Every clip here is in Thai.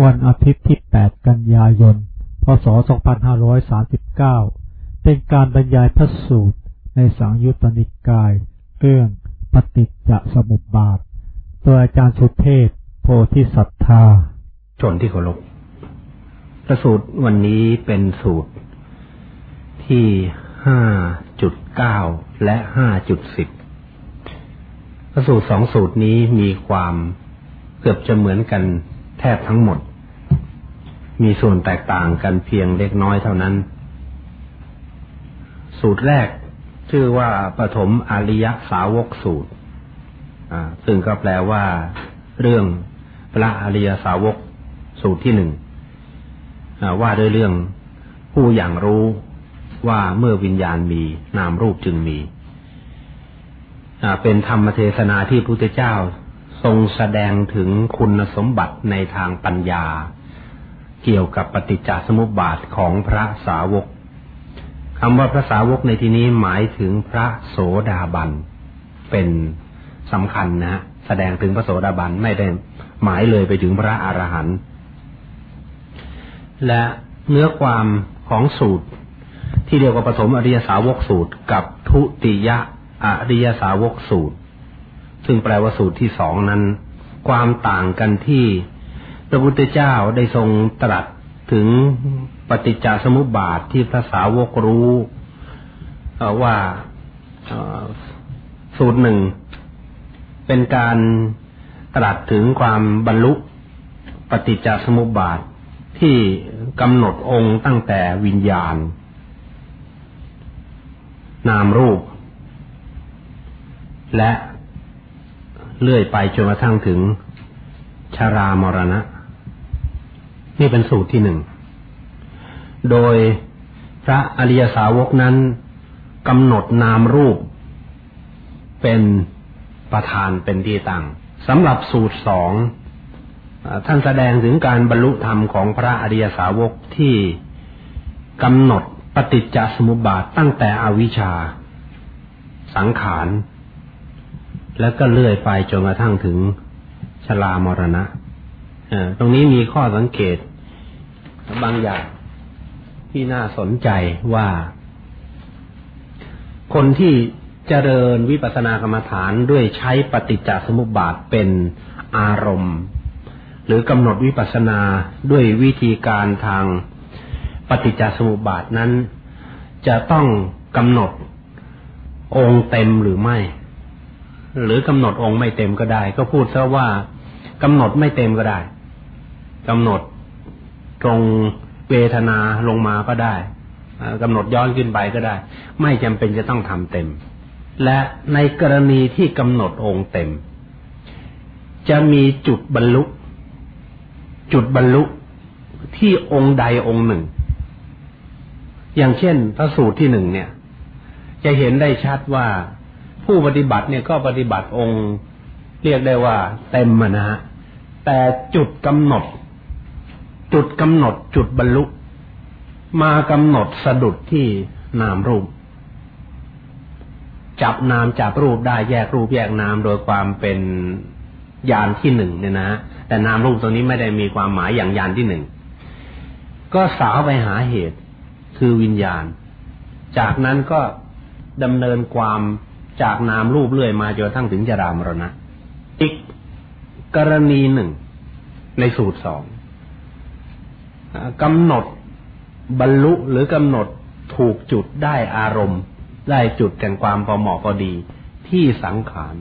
วันอาทิตย์ที่ 8 กันยายน พศ 2539 เป็นการบรรยายพระสูตรในสังยุตตนิกาย เรื่องปฏิจจสมุปบาท โดยอาจารย์สุเทพโพธิสัตธา ชนที่เคารพพระสูตรวันนี้เป็นสูตรที่ห้าจุดเก้าและห้าจุดสิบพระสูตรสองสูตรนี้มีความเกือบจะเหมือนกัน แทบทั้งหมด มีส่วนแตกต่างกันเพียงเล็กน้อยเท่านั้น สูตรแรกชื่อว่าปฐมอริยสาวกสูตรซึ่งก็แปลว่าเรื่องพระอริยสาวกสูตรที่หนึ่งว่าด้วยเรื่องผู้อย่างรู้ว่าเมื่อวิญญาณมีนามรูปจึงมีเป็นธรรมเทศนาที่พระพุทธเจ้า ทรงแสดงถึงคุณสมบัติในทางปัญญา เกี่ยวกับปฏิจจสมุปบาทของพระสาวกคำว่าพระสาวกในที่นี้หมายถึงพระโสดาบันเป็นสำคัญนะฮะแสดงถึงพระโสดาบันไม่ได้หมายเลยไปถึงพระอรหันต์และเนื้อความของสูตร ที่เรียกว่าปฐมอริยสาวกสูตร กับทุติยะอริยสาวกสูตร ซึ่งแปลว่าสูตรที่สองนั้น ความต่างกันที่พระพุทธเจ้าได้ทรงตรัสถึงปฏิจจสมุปบาทที่พระสาวกรู้ว่าสูตรหนึ่งเป็นการตรัสถึงความบรรลุปฏิจจสมุปบาทที่กำหนดองค์ตั้งแต่วิญญาณ นามรูป และ เลื่อยไปจนกระทั่งถึงชารามรณะ นี่เป็นสูตรที่หนึ่ง โดยพระอริยสาวกนั้นกำหนดนามรูป เป็นประธานเป็นที่ตั้งสำหรับสูตรสองท่านแสดงถึงการบรรลุธรรมของพระอริยสาวกที่กำหนดปฏิจจสมุปบาทตั้งแต่อวิชชา สังขาร แล้วก็เลื่อยไปจนกระทั่งถึงชรามรณะตรงนี้มีข้อสังเกต บางอย่างที่น่าสนใจว่า คนที่เจริญวิปัสสนากรรมฐานด้วยใช้ปฏิจจสมุปบาทเป็นอารมณ์ หรือกำหนดวิปัสสนาด้วยวิธีการทางปฏิจจสมุปบาทนั้น จะต้องกำหนดองค์เต็มหรือไม่ หรือกำหนดองค์ไม่เต็มก็ได้ ก็พูดซะว่ากำหนดไม่เต็มก็ได้กำหนดตรงเวทนาลงมาก็ได้กำหนดย้อนขึ้นไปก็ได้ ไม่จำเป็นจะต้องทำเต็ม และในกรณีที่กำหนดองค์เต็ม จะมีจุดบรรลุ จุดบรรลุที่องค์ใดองค์หนึ่ง อย่างเช่นพระสูตรที่หนึ่งเนี่ย จะเห็นได้ชัดว่า ผู้ปฏิบัติเนี่ยก็ปฏิบัติองค์เรียกได้ว่าเต็มนะฮะแต่จุดกำหนด จุดกำหนดจุดบรรลุ มากำหนดสะดุดที่นามรูป จับนามจับรูปได้แยกรูปแยกนามโดยความเป็นยานที่หนึ่งเนี่ยนะแต่นามรูปตรงนี้ไม่ได้มีความหมายอย่างยานที่หนึ่งก็สาวไปหาเหตุคือวิญญาณ จากนั้นก็ดำเนินความ จากนามรูปเรื่อยมาจนทั้งถึงจรามรณะ อีกกรณีหนึ่ง ในสูตรสองกำหนดบรรลุหรือกำหนดถูกจุดได้อารมณ์ ได้จุดแห่งความพอเหมาะพอดีที่สังขาร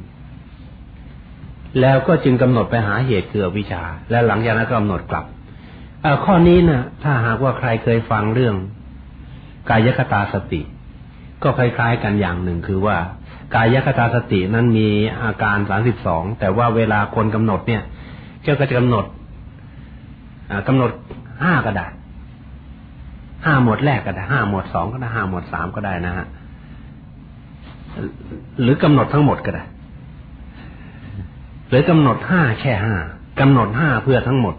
แล้วก็จึงกำหนดไปหาเหตุคือวิชา และหลังจากนั้นก็กำหนดกลับข้อนี้นะถ้าหากว่าใครเคยฟังเรื่อง กายคตาสติ ก็คล้ายๆกันอย่างหนึ่งคือว่า กายคตาสตินั้นมีอาการสามสิบสองแต่ว่าเวลาคนกำหนดเนี่ยเจ้าก็จะกำหนดกำหนดห้าก็ได้ห้าหมวดแรกก็ได้ห้าหมวดสองก็ได้ห้าหมวดสามก็ได้นะฮะหรือกำหนดทั้งหมดก็ได้ หรือกำหนดห้าแค่ห้ากำหนดห้าเพื่อทั้งหมด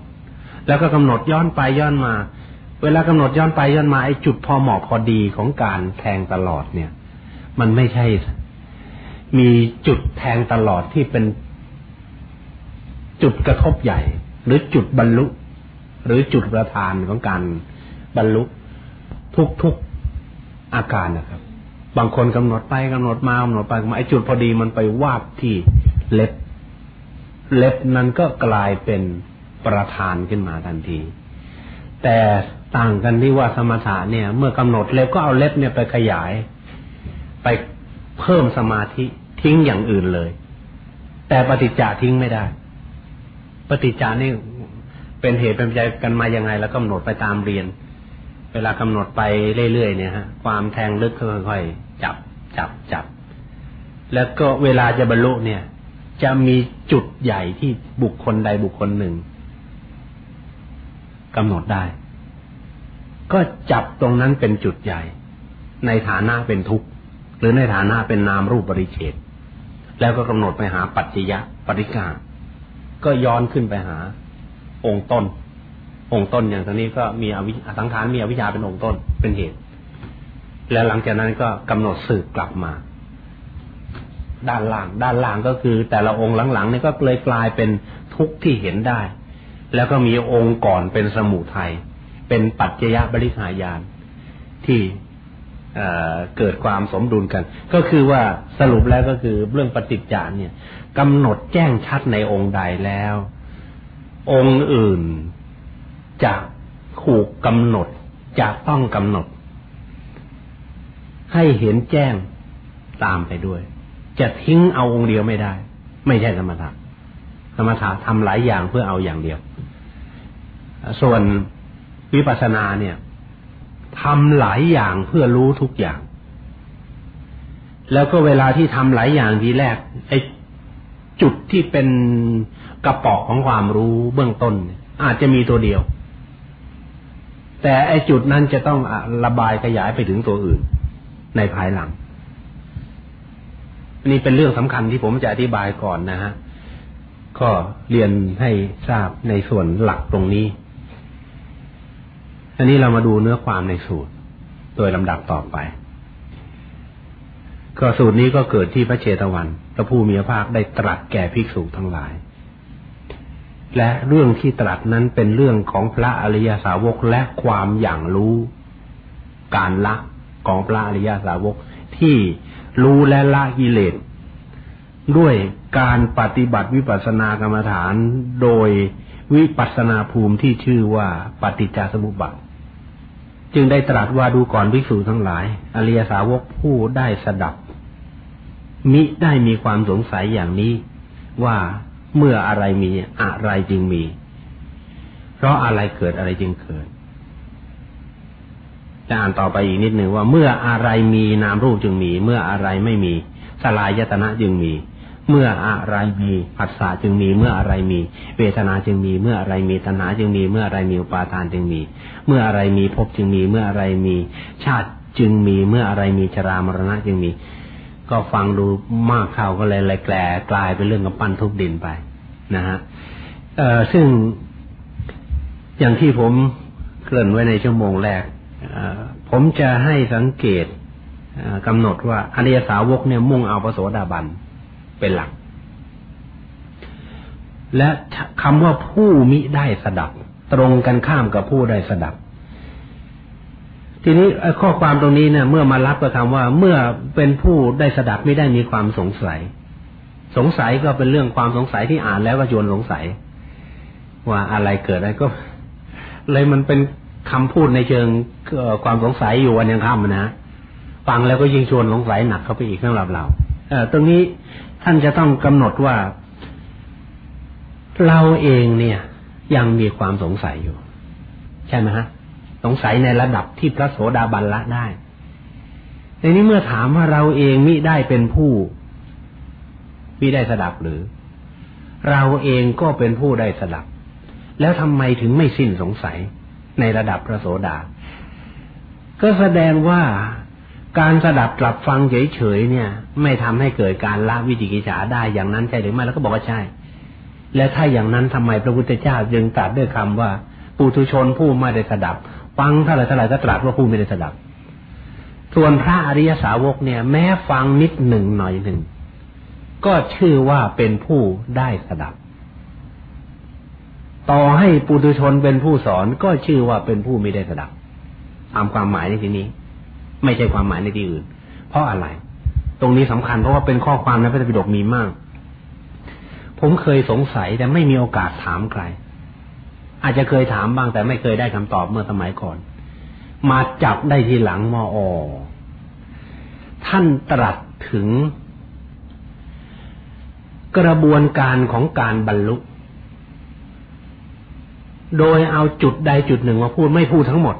แล้วก็กำหนดย้อนไปย้อนมา เวลากำหนดย้อนไปย้อนมาไอ้จุดพอเหมาะพอดีของการแทงตลอดเนี่ย มันไม่ใช่ มีจุดแทงตลอดที่เป็นจุดกระทบใหญ่ หรือจุดบรรลุ หรือจุดประธานของการบรรลุทุกๆอาการนะครับ บางคนกำหนดไปกำหนดมากำหนดไปมาไอจุดพอดีมันไปวาดที่เล็บ เล็บนั้นก็กลายเป็นประธานขึ้นมาทันที แต่ต่างกันที่ว่าสมถะเนี่ย เมื่อกำหนดเล็บก็เอาเล็บเนี่ยไปขยาย ไปเพิ่มสมาธิ ทิ้งอย่างอื่นเลย แต่ปฏิจจาทิ้งไม่ได้ ปฏิจจานี่เป็นเหตุเป็นปัจจัยกันมายังไง แล้วกำหนดไปตามเรียน เวลากำหนดไปเรื่อยๆเนี่ยฮะความแทงลึกค่อยๆจับจับจับ แล้วก็เวลาจะบรรลุเนี่ย จะมีจุดใหญ่ที่บุคคลใดบุคคลหนึ่งกำหนดได้ ก็จับตรงนั้นเป็นจุดใหญ่ ในฐานะเป็นทุกข์ หรือในฐานะเป็นนามรูปบริเฉด แล้วก็กำหนดไปหาปัจจยะปริกา ก็ย้อนขึ้นไปหา องค์ต้น องค์ต้นอย่างตอนนี้ก็มีอวิสังขารมีอวิชชาเป็นองค์ต้นเป็นเหตุ แล้วหลังจากนั้นก็กำหนดสืบกลับมา ด้านล่าง ด้านล่างก็คือ แต่ละองค์หลังๆนี่ก็เลยกลายเป็นทุกข์ที่เห็นได้ แล้วก็มีองค์ก่อนเป็นสมุทัยเป็นปัจจยะบริหายานที่ เกิดความสมดุลกัน ก็คือว่าสรุปแล้วก็คือเรื่องปฏิจจาเนี่ยกำหนดแจ้งชัดในองค์ใดแล้ว องค์อื่นจะถูกกำหนดจะต้องกำหนด ให้เห็นแจ้งตามไปด้วย จะทิ้งเอาองค์เดียวไม่ได้ ไม่ใช่ธรรมถะธรรมถะทำหลายอย่างเพื่อเอาอย่างเดียว ส่วนวิปัสสนาเนี่ย ทำหลายอย่างเพื่อรู้ทุกอย่าง แล้วก็เวลาที่ทำหลายอย่างทีแรกไอ้จุดที่เป็นกระป๋อของความรู้เบื้องต้น อาจจะมีตัวเดียว แต่ไอ้จุดนั้นจะต้องระบายขยายไปถึงตัวอื่น ในภายหลัง นี่เป็นเรื่องสำคัญที่ผมจะอธิบายก่อนนะฮะก็เรียนให้ทราบในส่วนหลักตรงนี้ อันนี้เรามาดูเนื้อความในสูตร โดยลำดับต่อไป ก็สูตรนี้ก็เกิดที่พระเชตวัน พระผู้มีพระภาคได้ตรัสแก่ภิกษุทั้งหลาย และเรื่องที่ตรัสนั้นเป็นเรื่องของพระอริยสาวกและความอย่างรู้ การละของพระอริยสาวกที่รู้และละกิเลสด้วยการปฏิบัติวิปัสสนากรรมฐานโดยวิปัสสนาภูมิที่ชื่อว่าปฏิจจสมุปบาท จึงได้ตรัสว่าดูก่อนภิกษุทั้งหลาย อริยสาวกผู้ได้สดับ มิได้มีความสงสัยอย่างนี้ ว่าเมื่ออะไรมีอะไรจึงมี เพราะอะไรเกิดอะไรจึงเกิดจะอ่านต่อไปอีกนิดหนึ่งว่า เมื่ออะไรมีนามรูปจึงมี เมื่ออะไรไม่มีสลายยตนะจึงมี เมื่ออะไรมีผัสสะจึงมีเมื่ออะไรมี เวทนาจึงมีเมื่ออะไรมีตัณหาจึงมีเมื่ออะไรมีอุปาทานจึงมี เมื่ออะไรมีภพจึงมีเมื่ออะไรมี ชาติจึงมีเมื่ออะไรมีชรามรณะจึงมี ก็ฟังดูมากเข้าก็เลยเลยแกลกลายเป็นเรื่องกับปั้นทุบดินไปนะฮะเอ่อซึ่งอย่างที่ผมเกริ่นไว้ในชั่วโมงแรกผมจะให้สังเกตกำหนดว่าอริยสาวกเนี่ยมุ่งเอาพระโสดาบัน เป็นหลัก และคำว่าผู้มิได้สดับ ตรงกันข้ามกับผู้ได้สดับ ทีนี้ข้อความตรงนี้เนี่ยเมื่อมารับกับคำว่า เมื่อเป็นผู้ได้สดับไม่ได้มีความสงสัย สงสัยก็เป็นเรื่องความสงสัยที่อ่านแล้วก็ชวนสงสัย ว่าอะไรเกิดอะไรก็ เลยมันเป็นคำพูดในเชิงความสงสัยอยู่วันยังค่ำนะฟังแล้วก็ยิ่งชวนสงสัยหนักเข้าไปอีกสำหรับเราเออตรงนี้ ท่านจะต้องกำหนดว่า เราเองเนี่ย ยังมีความสงสัยอยู่ ใช่ไหมฮะ สงสัยในระดับที่พระโสดาบันละได้ ในนี้เมื่อถามว่าเราเองมิได้เป็นผู้มิได้สดับหรือ เราเองก็เป็นผู้ได้สดับ แล้วทำไมถึงไม่สิ้นสงสัยในระดับพระโสดา ก็แสดงว่า การสดับกลับฟังเฉยๆเนี่ย ไม่ทำให้เกิดการละวิจิกิจฉาได้อย่างนั้นใช่หรือไม่แล้วก็บอกว่าใช่ และถ้าอย่างนั้นทำไมพระพุทธเจ้าจึงตรัสด้วยคำว่า ปุถุชนผู้ไม่ได้สดับ ฟังเท่าไรเท่าไรก็ตรัสว่าผู้ไม่ได้สดับ ส่วนพระอริยสาวกเนี่ย แม้ฟังนิดหนึ่งหน่อยหนึ่งก็ชื่อว่าเป็นผู้ได้สดับ ต่อให้ปุถุชนเป็นผู้สอนก็ชื่อว่าเป็นผู้ไม่ได้สดับตามความหมายในที่นี้ ไม่ใช่ความหมายในที่อื่น เพราะอะไร ตรงนี้สำคัญเพราะว่าเป็นข้อความในพระธรรมปิฎกมีมาก ผมเคยสงสัยแต่ไม่มีโอกาสถามใคร อาจจะเคยถามบ้างแต่ไม่เคยได้คำตอบเมื่อสมัยก่อน มาจับได้ทีหลังมออท่านตรัสถึง กระบวนการของการบรรลุ โดยเอาจุดใดจุดหนึ่งมาพูดไม่พูดทั้งหมด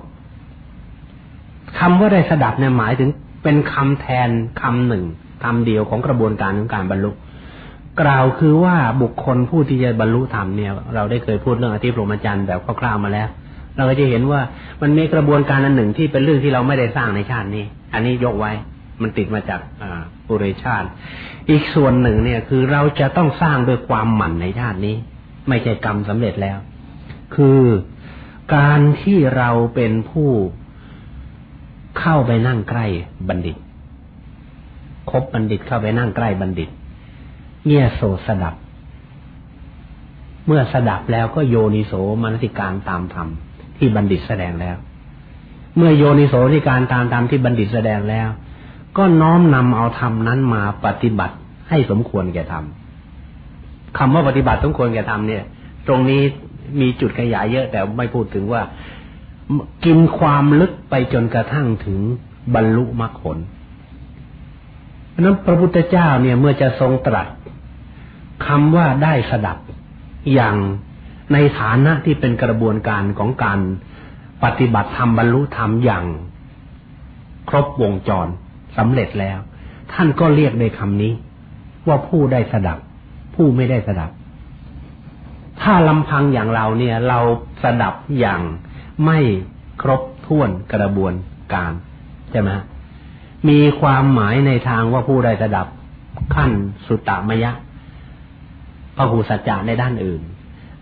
คำว่าได้สดับเนี่ยหมายถึงเป็นคำแทนคำหนึ่งคำเดียวของกระบวนการของการบรรลุ กล่าวคือว่าบุคคลผู้ที่จะบรรลุธรรมเนี่ย เราได้เคยพูดเรื่องอธิปรมจันทร์แบบคร่าวๆมาแล้ว เราก็จะเห็นว่ามันมีกระบวนการอันหนึ่งที่เป็นเรื่องที่เราไม่ได้สร้างในชาตินี้ อันนี้ยกไว้มันติดมาจากปุเรชาติ อีกส่วนหนึ่งเนี่ยคือเราจะต้องสร้างด้วยความหมั่นในชาตินี้ ไม่ใช่กรรมสำเร็จแล้ว คือการที่เราเป็นผู้ เข้าไปนั่งใกล้บัณฑิต คบบัณฑิตเข้าไปนั่งใกล้บัณฑิตเงี่ยโสสดับ เมื่อสดับแล้วก็โยนิโสมนสิการตามธรรมที่บัณฑิตแสดงแล้ว เมื่อโยนิโสมนสิการตามธรรมที่บัณฑิตแสดงแล้ว ก็น้อมนำเอาธรรมนั้นมาปฏิบัติให้สมควรแก่ธรรมคำว่าปฏิบัติสมควรแก่ธรรมเนี่ย ตรงนี้มีจุดขยายเยอะแต่ไม่พูดถึงว่า กินความลึกไปจนกระทั่งถึงบรรลุมรรคผลเพราะนั้นพระพุทธเจ้าเนี่ยเมื่อจะทรงตรัสคำว่าได้สดับอย่างในฐานะที่เป็นกระบวนการของการปฏิบัติธรรมบรรลุธรรมอย่างครบวงจรสำเร็จแล้ว ท่านก็เรียกในคำนี้ ว่าผู้ได้สดับ ผู้ไม่ได้สดับ ถ้าลำพังอย่างเราเนี่ย เราสดับอย่าง ไม่ครบถ้วนกระบวนการใช่ไหมมีความหมายในทางว่าผู้ใดสดับขั้นสุตตมยะพหูสัจจะในด้านอื่น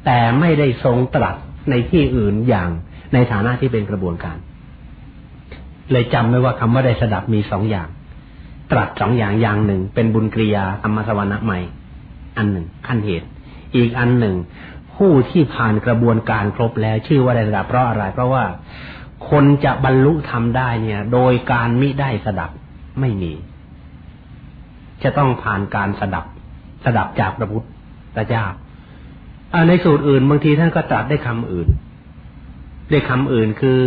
แต่ไม่ได้ทรงตรัสในที่อื่นอย่างในฐานะที่เป็นกระบวนการ เลยจำไว้ว่าคำว่าได้สดับมีสองอย่าง ตรัสสองอย่างอย่างหนึ่ง เป็นบุญกริยาธรรมสวรรค์ใหม่ อันหนึ่งขั้นเหตุ อีกอันหนึ่ง ผู้ที่ผ่านกระบวนการครบแล้ว ชื่อว่าได้สดับเพราะอะไร เพราะว่าคนจะบรรลุทำได้เนี่ย โดยการมิได้สดับไม่มี จะต้องผ่านการสดับสดับจากพระพุทธเจ้าในสูตรอื่นบางทีท่านก็ตรัสได้คำอื่นได้คำอื่นคือ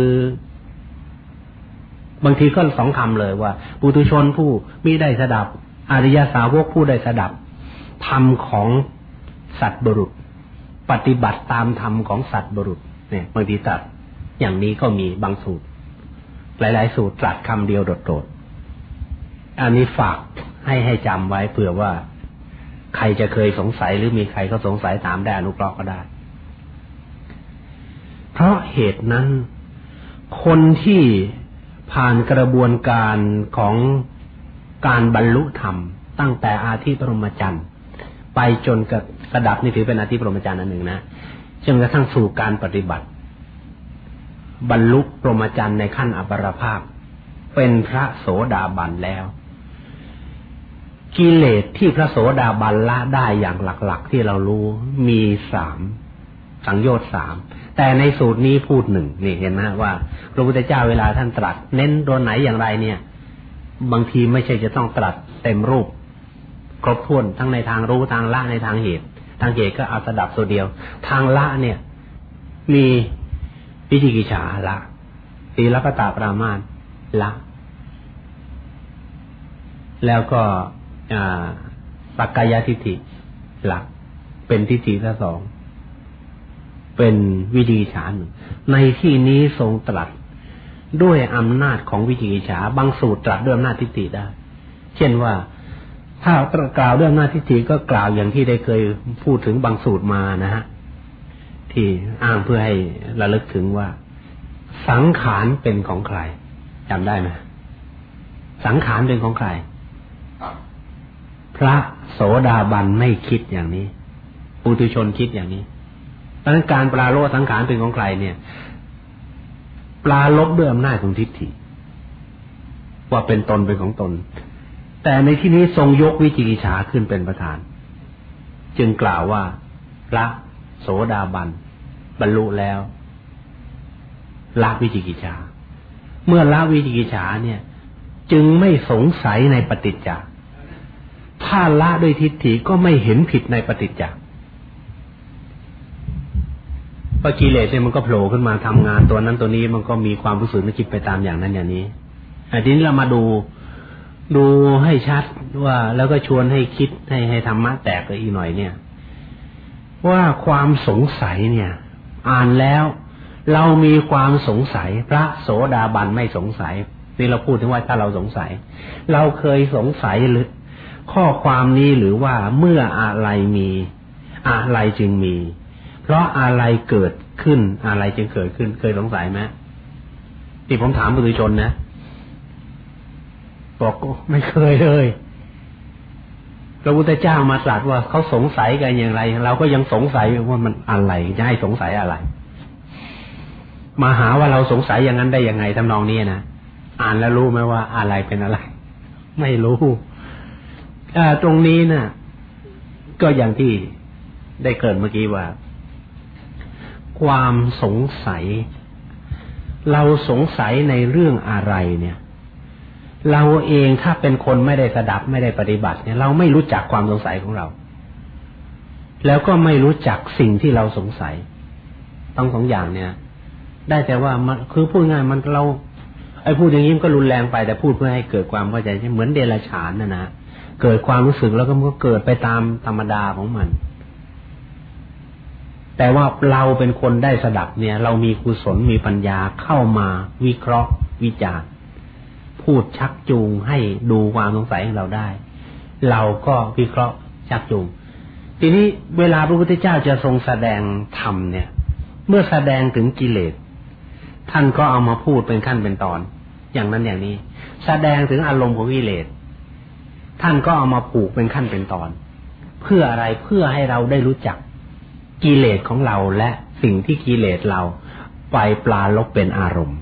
บางทีก็สองคำเลยว่า ปุถุชนผู้มิได้สดับ อริยสาวกผู้ได้สดับธรรมของสัตว์บรุษ ปฏิบัติตามธรรมของสัตว์บรุษ เนี่ยบางทีตัดอย่างนี้ก็มีบางสูตร หลาย ๆ สูตรตรัสคำเดียวโดดๆอันนี้ฝากให้ให้จำไว้เผื่อว่า ใครจะเคยสงสัยหรือมีใครเขาสงสัยตามได้อนุเคราะห์ก็ได้ เพราะเหตุนั้น คนที่ผ่านกระบวนการของการบรรลุธรรม ตั้งแต่อาทิตย์ปรมจันทร์ไปจนกับ ระดับนี่ถือเป็นอธิปรมจารย์อันหนึ่งนะจนกระทั่งสู่การปฏิบัติ บรรลุปรมจารย์ในขั้นอัปรภาพ เป็นพระโสดาบันแล้ว กิเลสที่พระโสดาบันละได้อย่างหลัก ๆ ที่เรารู้มีสามสังโยชน์สามแต่ในสูตรนี้พูดหนึ่งนี่เห็นไหมว่า พระพุทธเจ้าเวลาท่านตรัส เน้นตัวไหนอย่างไรเนี่ย บางทีไม่ใช่จะต้องตรัสเต็มรูป ครบถ้วนทั้งในทางรู้ทางละในทางเหตุางเหตุก็เอาสดับตัวเดียว ทางละเนี่ย มีวิจิกิจฉาละสีลปตาปรามาณละ แล้วก็ปักกายทิฏฐิละเป็นทิฏฐิที่สอง เป็นวิจิกิจฉาหนึ่งในที่นี้ทรงตรัสด้วยอำนาจของวิจิกิจฉาบางสูตรตรัสด้วยอำนาจทิฏฐิได้ เช่นว่า ถ้ากล่าวเรื่องหน้าทิฏฐิก็กล่าวอย่างที่ได้เคยพูดถึงบางสูตรมานะฮะที่อ้างเพื่อให้ระลึกถึงว่า สังขารเป็นของใครจำได้ไหมสังขารเป็นของใคร พระโสดาบันไม่คิดอย่างนี้ปุถุชนคิดอย่างนี้เพราะนั้นการปลาโลสังขารเป็นของใครเนี่ย ปลาลบด้วยอำนาจของทิฏฐิว่าเป็นตนเป็นของตน แต่ในที่นี้ทรงยกวิจิกิจฉาขึ้นเป็นประธาน จึงกล่าวว่า พระโสดาบัน บรรลุแล้วละวิจิกิจฉาเมื่อละวิจิกิจฉาเนี่ย จึงไม่สงสัยในปฏิจจาถ้าละด้วยทิฏฐิก็ไม่เห็นผิดในปฏิจจาปกิเลสเนี่ยมันก็โผล่ขึ้นมาทำงานตัวนั้นตัวนี้มันก็มีความรู้สึกนึกคิดไปตามอย่างนั้นอย่างนี้ทีนี้เรามาดู ดูให้ชัดว่าแล้วก็ชวนให้คิดให้ให้ธรรมะแตกไปอีกหน่อยเนี่ย ว่าความสงสัยเนี่ย อ่านแล้วเรามีความสงสัย พระโสดาบันไม่สงสัยนี่เราพูดถึงว่าถ้าเราสงสัย เราเคยสงสัยหรือ ข้อความนี้หรือว่าเมื่ออะไรมีอะไรจึงมี เพราะอะไรเกิดขึ้นอะไรจึงเกิดขึ้น เคยสงสัยไหมที่ผมถามปุถุชนนะ บอกไม่เคยเลยพระพุทธเจ้ามาตรัสว่าเขาสงสัยกันอย่างไร เราก็ยังสงสัยว่ามันอะไรจะให้สงสัยอะไร มาหาว่าเราสงสัยอย่างนั้นได้ยังไงทำนองนี้นะอ่านแล้วรู้ไหมว่าอะไรเป็นอะไร ไม่รู้ตรงนี้นะ่ะ ก็อย่างที่ได้เกิดเมื่อกี้ว่า ความสงสัย เราสงสัยในเรื่องอะไรเนี่ย เราเองถ้าเป็นคนไม่ได้สดับไม่ได้ปฏิบัติเนี่ยเราไม่รู้จักความสงสัยของเรา แล้วก็ไม่รู้จักสิ่งที่เราสงสัยต้องสองอย่างเนี่ย ได้แต่ว่ามันคือพูดง่ายมันเราไอ้พูดอย่างนี้มันก็รุนแรงไปแต่พูดเพื่อให้เกิดความเข้าใจใช่เหมือนเดรัจฉานนะนะเกิดความรู้สึกแล้วก็มันก็เกิดไปตามธรรมดาของมัน แต่ว่าเราเป็นคนได้สดับเนี่ย เรามีกุศลมีปัญญาเข้ามาวิเคราะห์วิจารณ์ พูดชักจูงให้ดูความสงสัยของเราได้ เราก็วิเคราะห์ชักจูง ทีนี้เวลาพระพุทธเจ้าจะทรงแสดงธรรมเนี่ย เมื่อแสดงถึงกิเลส ท่านก็เอามาพูดเป็นขั้นเป็นตอน อย่างนั้นอย่างนี้ แสดงถึงอารมณ์ของกิเลส ท่านก็เอามาผูกเป็นขั้นเป็นตอน เพื่ออะไรเพื่อให้เราได้รู้จักกิเลสของเราและสิ่งที่กิเลสเราไปปลาลบเป็นอารมณ์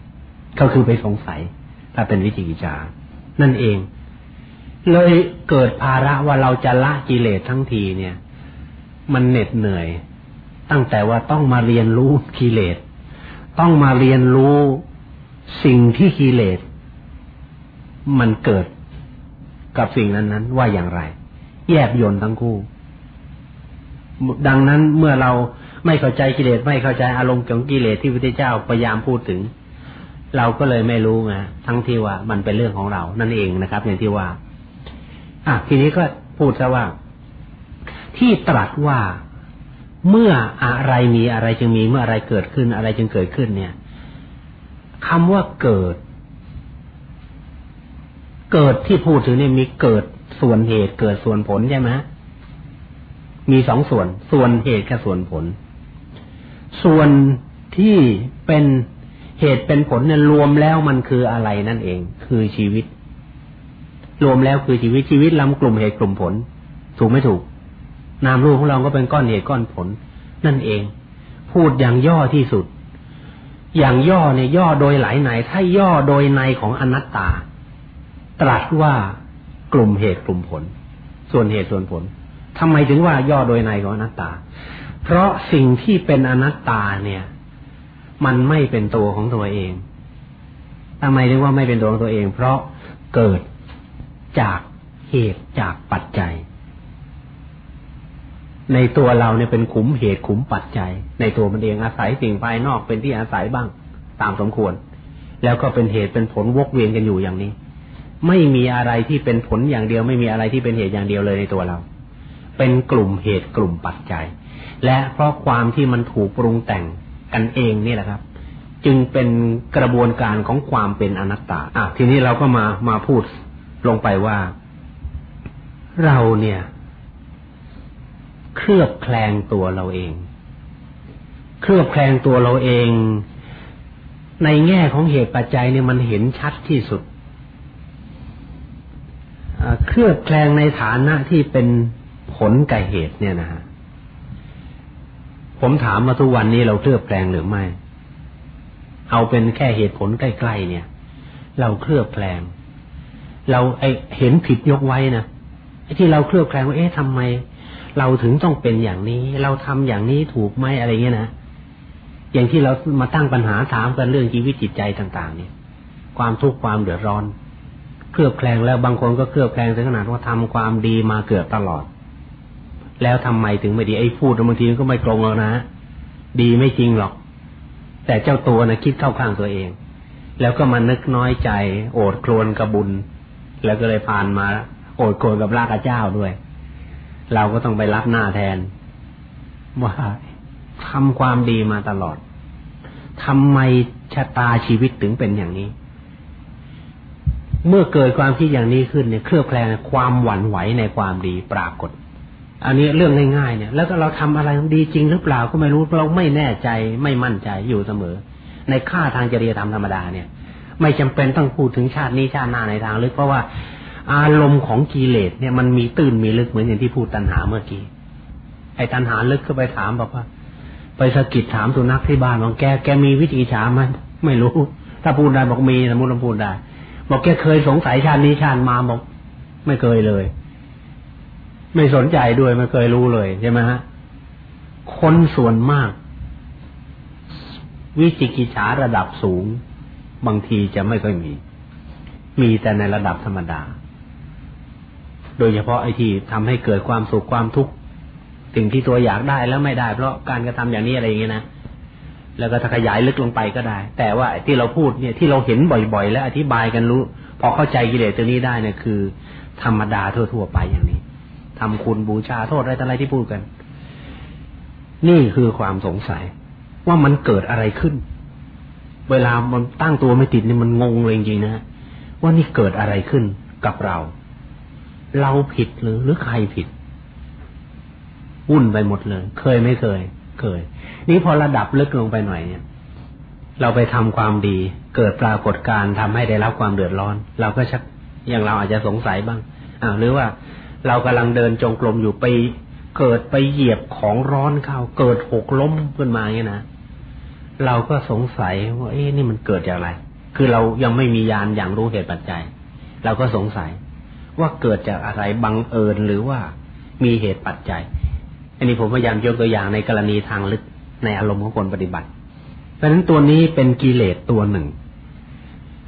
ก็คือไปสงสัย ถ้าเป็นวิจิกิจานั่นเอง เลยเกิดภาระว่าเราจะละกิเลสทั้งทีเนี่ย มันเหน็ดเหนื่อย ตั้งแต่ว่าต้องมาเรียนรู้กิเลส ต้องมาเรียนรู้สิ่งที่กิเลส มันเกิดกับสิ่งนั้นนั้นว่าอย่างไร แยกยนทั้งคู่ ดังนั้นเมื่อเราไม่เข้าใจกิเลสไม่เข้าใจอารมณ์ของกิเลสที่พระพุทธเจ้าพยายามพูดถึง เราก็เลยไม่รู้ไงทั้งที่ว่ามันเป็นเรื่องของเรา นั่นเองนะครับ อย่างที่ว่า อะทีนี้ก็พูดซะว่า ที่ตรัสว่าเมื่ออะไรมีอะไรจึงมีเมื่ออะไรเกิดขึ้น อะไรจึงเกิดขึ้น เนี่ยคำว่าเกิด เกิดที่พูดถึงเนี่ยมีเกิดส่วนเหตุเกิดส่วนผลใช่ไหมมีสองส่วน ส่วนเหตุกับส่วนผล ส่วนที่เป็น เหตุเป็นผลเนี่ยรวมแล้วมันคืออะไรนั่นเอง คือชีวิต รวมแล้วคือชีวิตชีวิตลำกลุ่มเหตุกลุ่มผล ถูกไม่ถูก นามรูปของเราก็เป็นก้อนเหตุก้อนผล นั่นเอง พูดอย่างย่อที่สุด อย่างย่อเนี่ยย่อโดยหลายไหน ถ้าย่อโดยในของอนัตตา ตรัสว่ากลุ่มเหตุกลุ่มผล ส่วนเหตุส่วนผลทำไมถึงว่าย่อโดยในของอนัตตา เพราะสิ่งที่เป็นอนัตตาเนี่ย มันไม่เป็นตัวของตัวเองทำไมถึงว่าไม่เป็นตัวของตัวเอง เพราะเกิดจากเหตุจากปัจจัย ในตัวเราเนี่ยเป็นขุมเหตุขุมปัจจัย ในตัวมันเองอาศัยสิ่งภายนอกเป็นที่อาศัยบ้าง ตามสมควร แล้วก็เป็นเหตุเป็นผลวกเวียนกันอยู่อย่างนี้ ไม่มีอะไรที่เป็นผลอย่างเดียว ไม่มีอะไรที่เป็นเหตุอย่างเดียวเลยในตัวเรา เป็นกลุ่มเหตุกลุ่มปัจจัย และเพราะความที่มันถูกปรุงแต่ง กันเองนี่แหละครับ จึงเป็นกระบวนการของความเป็นอนัตตาอะทีนี้เราก็มามาพูดลงไปว่า เราเนี่ย เคลือบแคลงตัวเราเอง เคลือบแคลงตัวเราเอง ในแง่ของเหตุปัจจัยเนี่ยมันเห็นชัดที่สุดเคลือบแคลงในฐานะที่เป็นผลกับเหตุเนี่ยนะฮะ ผมถามมาทุกวันนี้เราเคลือบแคลงหรือไม่ เอาเป็นแค่เหตุผลใกล้ๆเนี่ย เราเคลือบแคลง เราไอเห็นผิดยกไว้นะไอ้ที่เราเคลือบแคลงว่าเอ๊ะทำไม เราถึงต้องเป็นอย่างนี้ เราทำอย่างนี้ถูกไหมอะไรเงี้ยนะอย่างที่เรามาตั้งปัญหาถามกันเรื่องชีวิตจิตใจต่าง ๆ เนี่ย ความทุกข์ความเดือดร้อน เครือบแคลงแล้วบางคนก็เครือบแคลงถึงขนาดว่าทำความดีมาเกือบตลอด แล้วทำไมถึงไม่ดีไอ้พูดบางทีก็ไม่ตรงแล้วนะ ดีไม่จริงหรอก แต่เจ้าตัวนะคิดเข้าข้างตัวเอง แล้วก็มานึกน้อยใจ โอดครวนกระบุญ แล้วก็เลยผ่านมา โอดครวนกับลากเจ้าด้วย เราก็ต้องไปรับหน้าแทนว่าทำความดีมาตลอดทำไมชะตาชีวิตถึงเป็นอย่างนี้ เมื่อเกิดความคิดอย่างนี้ขึ้นเนี่ยเครือบแคลงความหวั่นไหวในความดีปรากฏ อันนี้เรื่องง่ายๆเนี่ย แล้วก็เราทำอะไรดีจริงหรือเปล่าก็ไม่รู้เราไม่แน่ใจไม่มั่นใจอยู่เสมอ ในค่าทางจริยธรรมธรรมดาเนี่ย ไม่จำเป็นต้องพูดถึงชาตินี้ชาติหน้าในทางลึกเพราะว่าอารมณ์ของกิเลสเนี่ยมันมีตื้นมีลึกเหมือนอย่างที่พูดตัณหาเมื่อกี้ไอ้ตัณหาลึกเข้าไปถามบอกว่า ไปสะกิดถามสุนัขที่บ้านบอกแกแกมีวิธีฉาไหมไม่รู้ ถ้าพูดได้บอกมีสมมติเราพูดได้ บอกแกเคยสงสัยชาตินี้ชาติมาบอก ไม่เคยเลย ไม่สนใจด้วยไม่เคยรู้เลยใช่ไหมฮะคนส่วนมาก วิจิกิจฉาระดับสูง บางทีจะไม่ค่อยมี มีแต่ในระดับธรรมดา โดยเฉพาะไอ้ที่ทำให้เกิดความสุขความทุกข์สิ่งที่ตัวอยากได้แล้วไม่ได้ เพราะการกระทำอย่างนี้อะไรอย่างเงี้ยนะแล้วก็ถ้าขยายลึกลงไปก็ได้ แต่ว่าที่เราพูดเนี่ยที่เราเห็นบ่อยๆ และอธิบายกันรู้ พอเข้าใจกิเลสตัวนี้ได้เนี่ยคือ ธรรมดาทั่วๆไปอย่างนี้ ทำคุณบูชาโทษอะไรต่ออะไรที่พูดกัน นี่คือความสงสัย ว่ามันเกิดอะไรขึ้น เวลามันตั้งตัวไม่ติดนี่มันงงเลยจริงๆนะว่านี่เกิดอะไรขึ้นกับเรา เราผิดหรือหรือใครผิดวุ่นไปหมดเลย เคยไม่เคย เคย นี่พอระดับลึกลงไปหน่อยเนี่ย เราไปทำความดี เกิดปรากฏการณ์ทำให้ได้รับความเดือดร้อน เราก็ชักอย่างเราอาจจะสงสัยบ้างอ่าหรือว่า เรากำลังเดินจงกรมอยู่ไป เกิดไปเหยียบของร้อนเข้า เกิดหกล้มขึ้นมาเงี้ยนะเราก็สงสัยว่าเอ๊ะนี่มันเกิดจากอะไร คือเรายังไม่มียานอย่างรู้เหตุปัจจัย เราก็สงสัย ว่าเกิดจากอะไรบังเอิญหรือว่ามีเหตุปัจจัย อันนี้ผมพยายามยกตัวอย่างในกรณีทางลึกในอารมณ์ของคนปฏิบัติ เพราะฉะนั้นตัวนี้เป็นกิเลสตัวหนึ่ง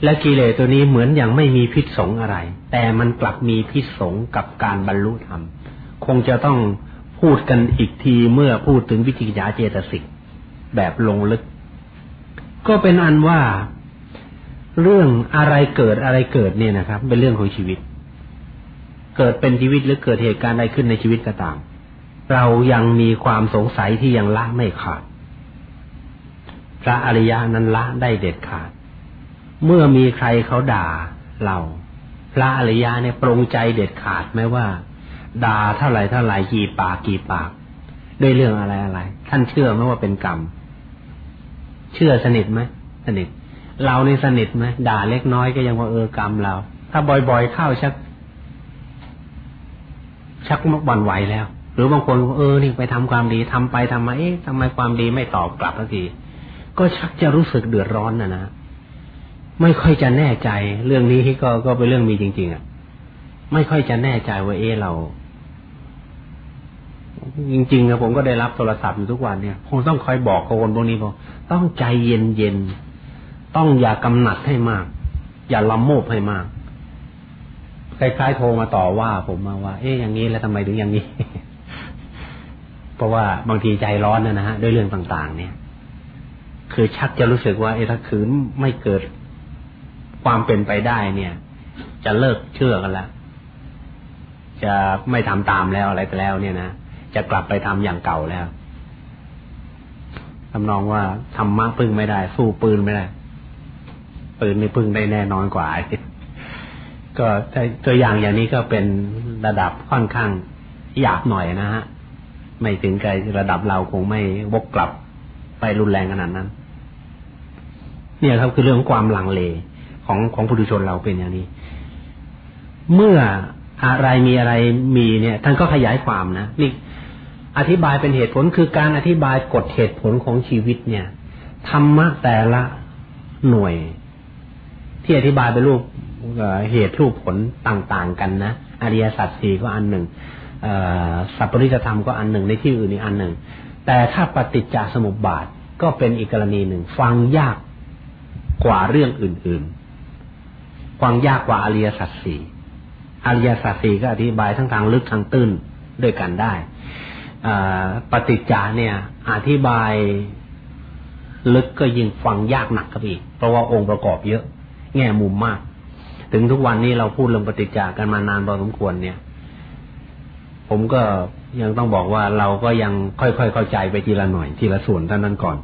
และกิเลสตัวนี้เหมือนอย่างไม่มีพิษสงอะไร แต่มันกลับมีพิษสงกับการบรรลุธรรม คงจะต้องพูดกันอีกทีเมื่อพูดถึงวิจิกิจาเจตสิกแบบลงลึก ก็เป็นอันว่าเรื่องอะไรเกิดอะไรเกิดเนี่ยนะครับ เป็นเรื่องของชีวิต เกิดเป็นชีวิตหรือเกิดเหตุการณ์ใดขึ้นในชีวิตก็ตาม เรายังมีความสงสัยที่ยังละไม่ขาด พระอริยานั้นละได้เด็ดขาด เมื่อมีใครเขาด่าเรา พระอริยาเนี่ยปรงใจเด็ดขาดไหมว่าด่าเท่าไหร่เท่าไหร่กี่ปากกี่ปาก ด้วยเรื่องอะไรอะไร ท่านเชื่อไหมว่าเป็นกรรม เชื่อสนิทไหมสนิท เราในสนิทไหมด่าเล็กน้อยก็ยังว่าเออกรรมเรา ถ้าบ่อยๆเข้าชัก ชักมักบันไหวแล้ว หรือบางคนเออนี่ไปทำความดีทำไปทำมาเอ๊ะทำไมความดีไม่ตอบกลับสักทีก็ชักจะรู้สึกเดือดร้อนนะนะ ไม่ค่อยจะแน่ใจ เรื่องนี้ก็ก็เป็นเรื่องมีจริง ๆ อะ ไม่ค่อยจะแน่ใจว่าเออเรา จริงๆอะผมก็ได้รับโทรศัพท์อยู่ทุกวันเนี่ยคงต้องคอยบอกคนพวกนี้บอกต้องใจเย็นๆต้องอย่ากำหนัดให้มาก อย่าละโมบให้มากคล้ายๆโทรมาต่อว่า ผมมาว่า เอ๊ะอย่างนี้แล้วทำไมถึงอย่างนี้ เพราะว่าบางทีใจร้อนนะฮะด้วยเรื่องต่าง ๆ เนี่ย คือชักจะรู้สึกว่าเอถ้าคืนไม่เกิด ความเป็นไปได้เนี่ย จะเลิกเชื่อกันแล้วจะไม่ทำตามแล้วอะไรแต่แล้ว เนี่ยนะจะกลับไปทำอย่างเก่าแล้วทำนองว่าธรรมะพึ่งไม่ได้ สู้ปืนไม่ได้ ปืนนี่พึ่งได้แน่นอนกว่าก็ตัวอย่างอย่างนี้ก็เป็นระดับค่อนข้างหยาบหน่อยนะฮะไม่ถึงกับระดับเราคงไม่วกกลับไปรุนแรงขนาดนั้น เนี่ยครับคือเรื่องของความลังเล ของของผู้ดุชนเราเป็นอย่างนี้ เมื่ออะไรมีอะไรมีเนี่ย ท่านก็ขยายความนะนี่อธิบายเป็นเหตุผลคือการอธิบายกฎเหตุผลของชีวิตเนี่ยธรรมะแต่ละหน่วย ที่อธิบายเป็นรูปเหตุรูปผลต่างๆกันนะอริยสัจสี่ก็อันหนึ่งสัพปริจธรรมก็อันหนึ่งในที่อื่นอีกอันหนึ่ง แต่ถ้าปฏิจจสมุปบาทก็เป็นอีกกรณีหนึ่ง ฟังยากกว่าเรื่องอื่น ๆ ฟังยากกว่าอริยสัจสี่อริยสัจสี่ก็อธิบายทั้งทางลึกทางตื้นด้วยกันได้ปฏิจจาเนี่ย อธิบายลึกก็ยิ่งฟังยากหนักครับอีก เพราะว่าองค์ประกอบเยอะ แง่มุมมาก ถึงทุกวันนี้เราพูดเรื่องปฏิจจากันมานานพอสมควรเนี่ย ผมก็ยังต้องบอกว่าเราก็ยังค่อยๆเข้าใจไปทีละหน่อยทีละส่วนเท่านั้นก่อน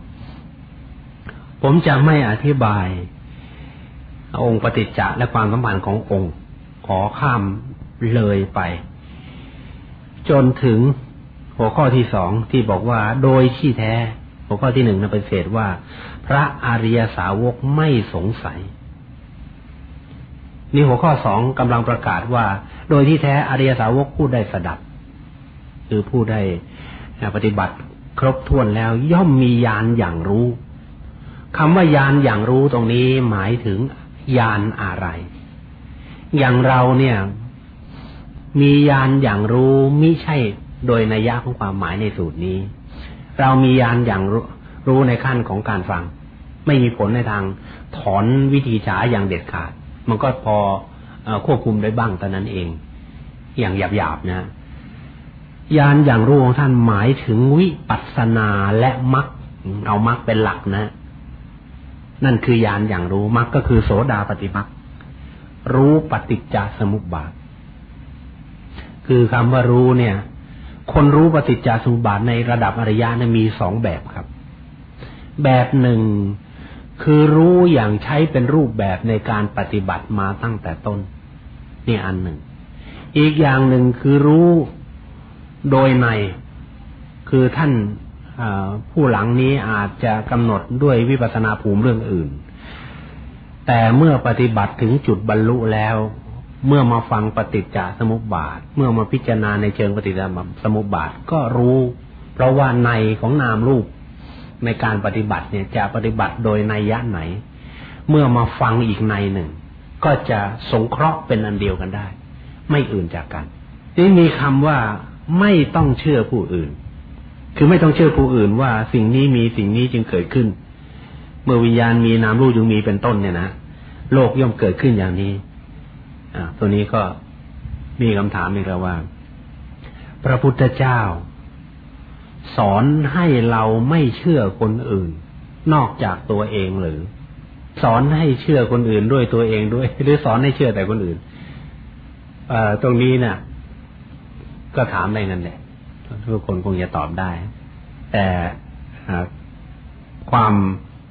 ผมจะไม่อธิบาย องค์ปฏิจจะและความสัมพันธ์ขององค์ขอข้ามเลยไป จนถึงหัวข้อที่สองที่บอกว่าโดยที่แท้ หัวข้อที่หนึ่งนะเป็นเศษว่า พระอริยสาวกไม่สงสัยนี่หัวข้อสองกำลังประกาศว่า โดยที่แท้อริยสาวกพูดได้สดับ คือผู้ได้ปฏิบัติครบถ้วนแล้วย่อมมียานอย่างรู้คำว่ายานอย่างรู้ตรงนี้หมายถึง ยานอะไร อย่างเราเนี่ย มียานอย่างรู้ไมิใช่โดยนัยยะของความหมายในสูตรนี้ เรามียานอย่างรู้ในขั้นของการฟัง ไม่มีผลในทางถอนวิธีฉาอย่างเด็ดขาด มันก็พอควบคุมได้บ้างแต่นั้นเอง อย่างหยาบๆนะยานอย่างรู้ของท่านหมายถึงวิปัสสนาและมรรคเอามรรคเป็นหลักนะ นั่นคือยานอย่างรู้มรรคก็คือโสดาปฏิมรรครู้ปฏิจจสมุปบาท คือคำว่ารู้เนี่ย คนรู้ปฏิจจสมุปบาทในระดับอริยะเนี่ยมีสองแบบครับ แบบหนึ่งคือรู้อย่างใช้เป็นรูปแบบในการปฏิบัติมาตั้งแต่ต้น นี่อันหนึ่ง อีกอย่างหนึ่งคือรู้โดยในคือท่าน ผู้หลังนี้อาจจะกำหนดด้วยวิปัสนาภูมิเรื่องอื่น แต่เมื่อปฏิบัติถึงจุดบรรลุแล้ว เมื่อมาฟังปฏิจจสมุปบาท เมื่อมาพิจารณาในเชิงปฏิจจสมุปบาทก็รู้ เพราะว่าในของนามรูปในการปฏิบัติเนี่ยจะปฏิบัติโดยในยะไหน เมื่อมาฟังอีกในหนึ่ง ก็จะสงเคราะห์เป็นอันเดียวกันได้ ไม่อื่นจากกันนี่มีคำว่าไม่ต้องเชื่อผู้อื่น คือไม่ต้องเชื่อผู้อื่นว่าสิ่งนี้มีสิ่งนี้จึงเกิดขึ้น เมื่อวิญญาณมีนามรูปจึงมีเป็นต้นเนี่ยนะโลกย่อมเกิดขึ้นอย่างนี้ อ่า ตัวนี้ก็มีคำถามอีกแล้วว่า พระพุทธเจ้า สอนให้เราไม่เชื่อคนอื่น นอกจากตัวเองหรือ สอนให้เชื่อคนอื่นด้วยตัวเองด้วย หรือสอนให้เชื่อแต่คนอื่น เอ่อ ตรงนี้เนี่ยก็ถามได้นั่นแหละ ทุกคนคงจะตอบได้ แต่ความ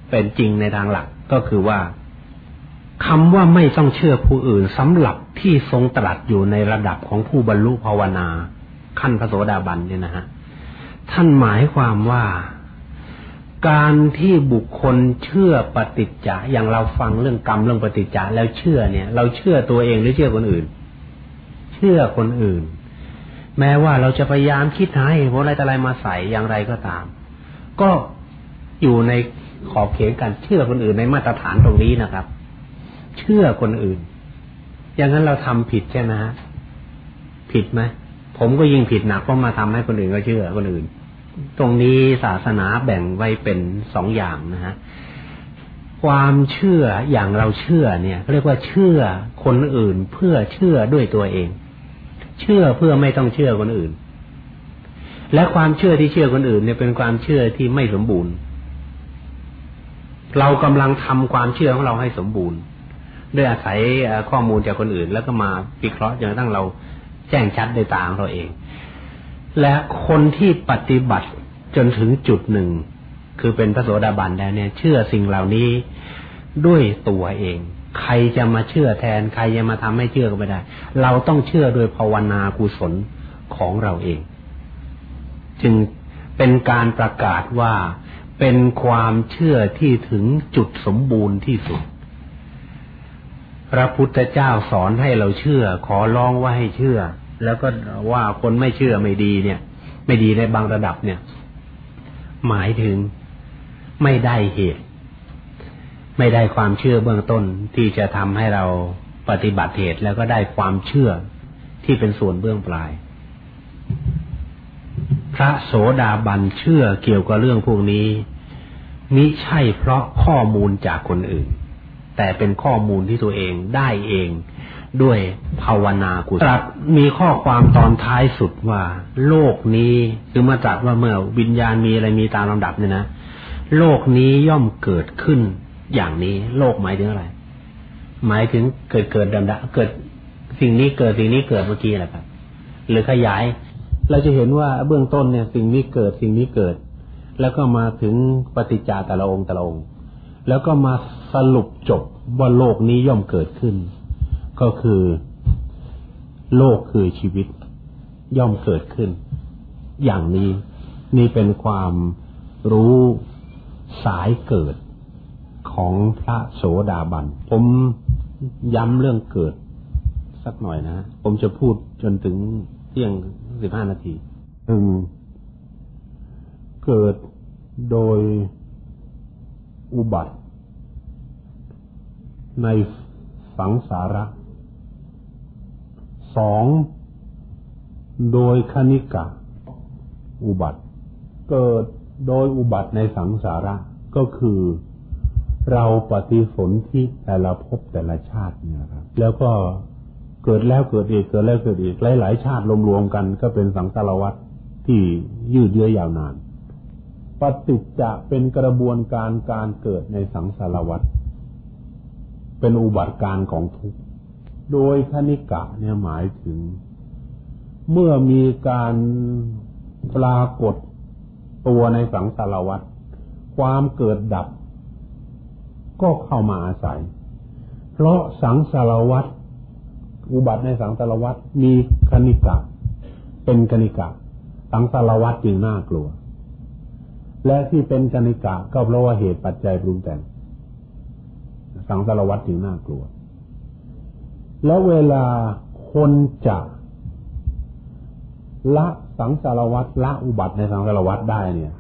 เป็นจริงในทางหลักก็คือว่าคำว่าไม่ต้องเชื่อผู้อื่นสำหรับที่ทรงตรัสอยู่ในระดับของผู้บรรลุภาวนา ขั้นพระโสดาบันเนี่ยนะฮะท่านหมายความว่าการที่บุคคลเชื่อปฏิจจะอย่างเราฟังเรื่องกรรมเรื่องปฏิจจะแล้วเชื่อเนี่ย เราเชื่อตัวเองหรือเชื่อคนอื่น เชื่อคนอื่น แม้ว่าเราจะพยายามคิดหาเหตุผลอะไรต่อะไรมาใส่อย่างไรก็ตาม ก็อยู่ในขอบเขตการเชื่อคนอื่นในมาตรฐานตรงนี้นะครับ เชื่อคนอื่น อย่างนั้นเราทำผิดใช่ไหมฮะผิดไหมผมก็ยิ่งผิดหนักเพราะมาทำให้คนอื่นก็เชื่อคนอื่น ตรงนี้ศาสนาแบ่งไว้เป็นสองอย่างนะฮะความเชื่ออย่างเราเชื่อเนี่ยเรียกว่าเชื่อคนอื่นเพื่อเชื่อด้วยตัวเอง เชื่อเพื่อไม่ต้องเชื่อคนอื่น และความเชื่อที่เชื่อคนอื่นเนี่ยเป็นความเชื่อที่ไม่สมบูรณ์ เรากำลังทำความเชื่อของเราให้สมบูรณ์ด้วยอาศัยข้อมูลจากคนอื่น แล้วก็มาวิเคราะห์จนกระทั่งเราแจ้งชัดในตาของเราเอง และคนที่ปฏิบัติจนถึงจุดหนึ่ง คือเป็นพระโสดาบันแล้วเนี่ย เชื่อสิ่งเหล่านี้ด้วยตัวเอง ใครจะมาเชื่อแทน ใครจะมาทำให้เชื่อก็ไม่ได้ เราต้องเชื่อโดยภาวนากุศลของเราเอง จึงเป็นการประกาศว่าเป็นความเชื่อที่ถึงจุดสมบูรณ์ที่สุด พระพุทธเจ้าสอนให้เราเชื่อ ขอร้องว่าให้เชื่อ แล้วก็ว่าคนไม่เชื่อไม่ดีเนี่ย ไม่ดีในบางระดับเนี่ย หมายถึงไม่ได้เหตุ ไม่ได้ความเชื่อเบื้องต้นที่จะทำให้เราปฏิบัติเหตุแล้วก็ได้ความเชื่อที่เป็นส่วนเบื้องปลาย พระโสดาบันเชื่อเกี่ยวกับเรื่องพวกนี้มิใช่เพราะข้อมูลจากคนอื่น แต่เป็นข้อมูลที่ตัวเองได้เองด้วยภาวนากุศลมีข้อความตอนท้ายสุดว่า โลกนี้คือมาจัดว่าเมื่อวิญญาณมีอะไรมีตามลำดับเนี่ยนะ โลกนี้ย่อมเกิดขึ้น อย่างนี้ โลกหมายถึงอะไร หมายถึงเกิดเกิดดำดเกิดสิ่งนี้เกิดสิ่งนี้เกิดเมื่อกี้แหละครับ หรือขยาย เราจะเห็นว่าเบื้องต้นเนี่ย สิ่งนี้เกิดสิ่งนี้เกิด แล้วก็มาถึงปฏิจจาแต่ละองค์แต่ละองค์ แล้วก็มาสรุปจบว่าโลกนี้ย่อมเกิดขึ้น ก็คือ โลกคือชีวิต ย่อมเกิดขึ้น อย่างนี้นี่เป็นความรู้สายเกิด ของพระโสดาบัน ผมย้ำเรื่องเกิด สักหน่อยนะ ผมจะพูดจนถึงเที่ยงสิบห้านาทีหนึ่งเกิดโดยอุบัติ ในสังสาระสองโดยคณิกะ อุบัติ เกิดโดยอุบัติในสังสาระก็คือ เราปฏิสนธิแต่ละภพแต่ละชาติเนี่ยครับ แล้วก็เกิดแล้วเกิดอีกเกิดแล้วเกิดอีกหลายๆชาติรวมๆกัน ก็เป็นสังสารวัฏที่ยืดเยื้อยาวนาน ปฏิจจะเป็นกระบวนการการเกิดในสังสารวัฏเป็นอุบัติการของทุกข์โดยคณิกะเนี่ยหมายถึง เมื่อมีการปรากฏตัวในสังสารวัฏความเกิดดับ ก็เข้ามาอาศัย เพราะสังสารวัฏอุบัติในสังสารวัฏมีคณิกะ เป็นคณิกะ สังสารวัฏจึงน่ากลัว และที่เป็นคณิกะก็เพราะว่าเหตุปัจจัยปรุงแต่ง สังสารวัฏจึงน่ากลัว แล้วเวลาคนจะละสังสารวัตรละอุบัติในสังสารวัตรได้เนี่ย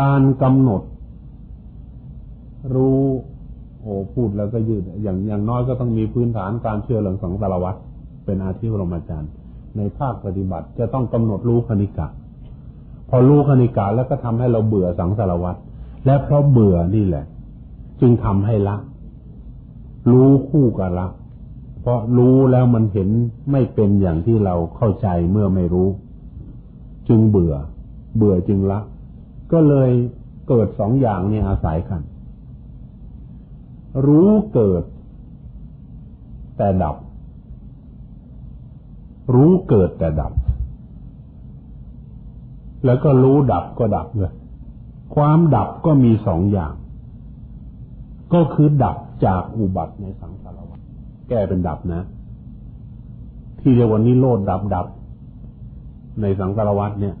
การกำหนด รู้โอ้พูดแล้วก็ยืด อย่างอย่างน้อยก็ต้องมีพื้นฐานการเชื่อเรื่องสังสารวัตรเป็นอาชีพรมอาจารย์ ในภาคปฏิบัติจะต้องกำหนดรู้คณิกะ พอรู้คณิกะแล้วก็ทำให้เราเบื่อสังสารวัตรและเพราะเบื่อนี่แหละ จึงทำให้ละ รู้คู่กับละเพราะรู้แล้วมันเห็นไม่เป็นอย่างที่เราเข้าใจเมื่อไม่รู้ จึงเบื่อ เบื่อจึงละ ก็เลยเกิดสองอย่างนี่อาศัยกัน รู้เกิด แต่ดับ รู้เกิดแต่ดับ แล้วก็รู้ดับก็ดับเลยความดับก็มีสองอย่าง ก็คือดับจากอุบัติในสังสารวัฏแก้เป็นดับนะ ที่เรียกว่านิโรธดับดับ ในสังสารวัฏเนี่ย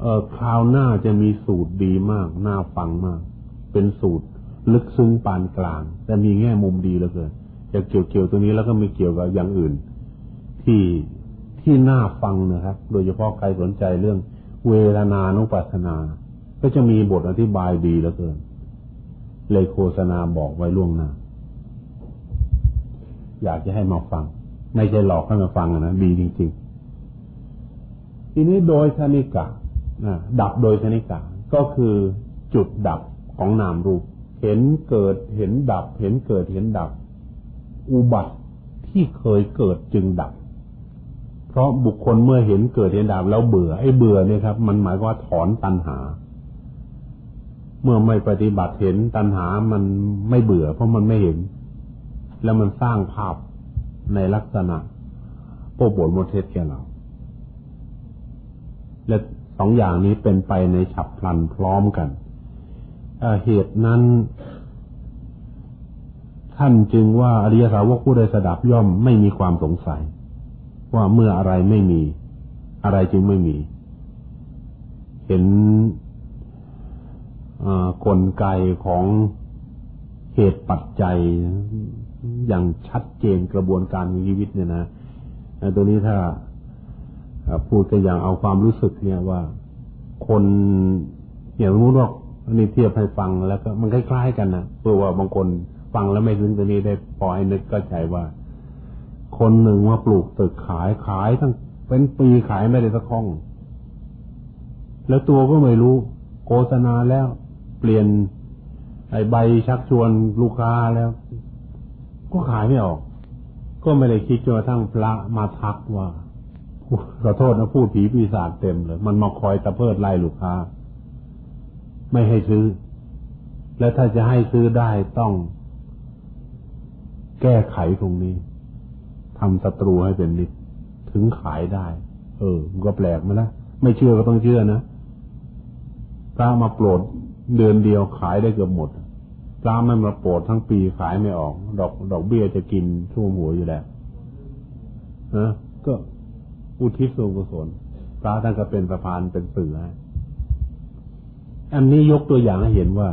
เออคราวหน้าจะมีสูตรดีมาก น่าฟังมาก เป็นสูตร ลึกซึ้งปานกลาง แต่มีแง่มุมดีเหลือเกินจะเกี่ยวเกี่ยวตรงนี้แล้วก็ไมีเกี่ยวกับอย่างอื่น ที่ที่น่าฟังนะครับ โดยเฉพาะใครสนใจเรื่อง เวทนานุปัสสนา ก็จะมีบทอธิบายดีเหลือเกิน เลยโฆษณาบอกไว้ล่วงหน้า อยากจะให้มาฟัง ไม่ใช่หลอกให้มาฟังนะดีจริง ๆ ทีนี้โดยคณิกะดับโดยคณิกะก็คือจุดดับของนามรูป เห็นเกิดเห็นดับ เห็นเกิดเห็นดับ อุบัติที่เคยเกิดจึงดับ เพราะบุคคลเมื่อเห็นเกิดเห็นดับแล้วเบื่อไอ้เบื่อเนี่ยครับ มันหมายว่าถอนตัณหา เมื่อไม่ปฏิบัติเห็นตัณหามันไม่เบื่อ เพราะมันไม่เห็น แล้วมันสร้างภาพในลักษณะโปบนโมเทสแก่เรา และสองอย่างนี้เป็นไปในฉับพลันพร้อมกัน เหตุนั้น ท่านจึงว่าอริยสาวกผู้ใดสดับย่อมไม่มีความสงสัย ว่าเมื่ออะไรไม่มี อะไรจึงไม่มี เห็นกลไกของเหตุปัจจัย อย่างชัดเจนกระบวนการชีวิตเนี่ยนะตัวนี้ถ้าพูดกันอย่างเอาความรู้สึกเนี่ยว่า คนอย่างสมมติว่า อันนี้เทียบให้ฟังแล้วก็มันคล้ายๆกันนะเพื่อว่าบางคนฟังแล้วไม่ถึงตัวนี้ได้พอให้นึกก็ใจว่า คนหนึ่งว่าปลูกตึกขายขายทั้งเป็นปีขายไม่ได้สักห้อง แล้วตัวก็ไม่รู้ โฆษณาแล้ว เปลี่ยนไอ้ใบชักชวนลูกค้าแล้ว ก็ขายไม่ออก ก็ไม่ได้คิดจนกระทั่งพระมาทักว่าขอโทษนะพูดผีปีศาจเต็มเลย มันมาคอยตะเพิดไล่ลูกค้า ไม่ให้ซื้อ และถ้าจะให้ซื้อได้ต้อง แก้ไขตรงนี้ทำศัตรูให้เป็นนิดถึงขายได้ เออ มันก็แปลกไหมล่ะ ไม่เชื่อก็ต้องเชื่อนะพระมาโปรดเดือนเดียวขายได้เกือบหมดพระไม่มาโปรดทั้งปีขายไม่ออก ดอก ดอกเบี้ยจะกินท่วมหัวอยู่แล้วนะก็อุทิศส่วนกุศลพระท่านก็เป็นประพานเป็นสื่อให้ อันนี้ยกตัวอย่างให้เห็นว่า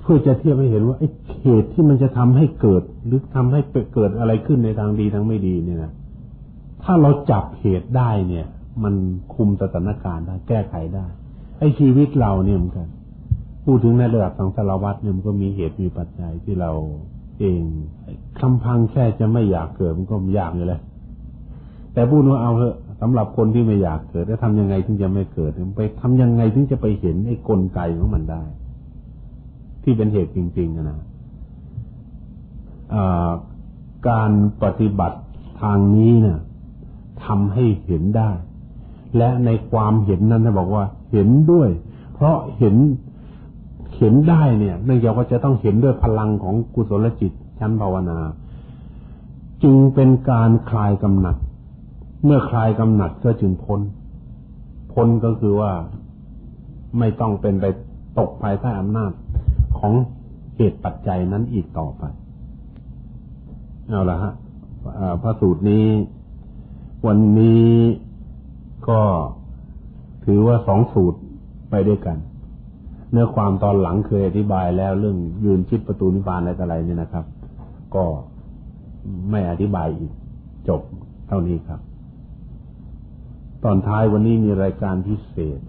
เพื่อจะเทียบให้เห็นว่าไอ้เหตุที่มันจะทำให้เกิด หรือทำให้เกิดอะไรขึ้นในทางดีทางไม่ดีเนี่ยนะถ้าเราจับเหตุได้เนี่ย มันคุมสถานการณ์ได้แก้ไขได้ ไอ้ชีวิตเราเนี่ยเหมือนกันพูดถึงในระดับสังสารวัตรเนี่ยมันก็มีเหตุมีปัจจัยที่เราเองคำพังแค่จะไม่อยากเกิดมันก็ยากอยู่แล้วแต่พูดว่าเอาเถอะ สำหรับคนที่ไม่อยากเกิดจะทำยังไงถึงจะไม่เกิดไปทำยังไงถึงจะไปเห็นไอ้กลไกของมันได้ ที่เป็นเหตุจริงๆนะการปฏิบัติทางนี้เนี่ยทำให้เห็นได้ และในความเห็นนั้นจะบอกว่า เห็นด้วย เพราะเห็นเห็นได้เนี่ยเนื่องจากว่าจะต้องเห็นด้วยพลังของกุศลจิตชั้นภาวนา จึงเป็นการคลายกำหนัด เมื่อคลายกำหนัดก็จึงพ้น พ้นก็คือว่าไม่ต้องเป็นไปตกภายใต้อำนาจของเหตุปัจจัยนั้นอีกต่อไป เอาละฮะพระสูตรนี้ วันนี้ก็ถือว่าสองสูตรไปด้วยกัน เนื้อความตอนหลังเคยอธิบายแล้วเรื่องยืนชิดประตูนิพพานอะไรต่ออะไรเนี่ยนะครับ ก็ไม่อธิบายอีกจบเท่านี้ครับ ตอนท้ายวันนี้มีรายการพิเศษ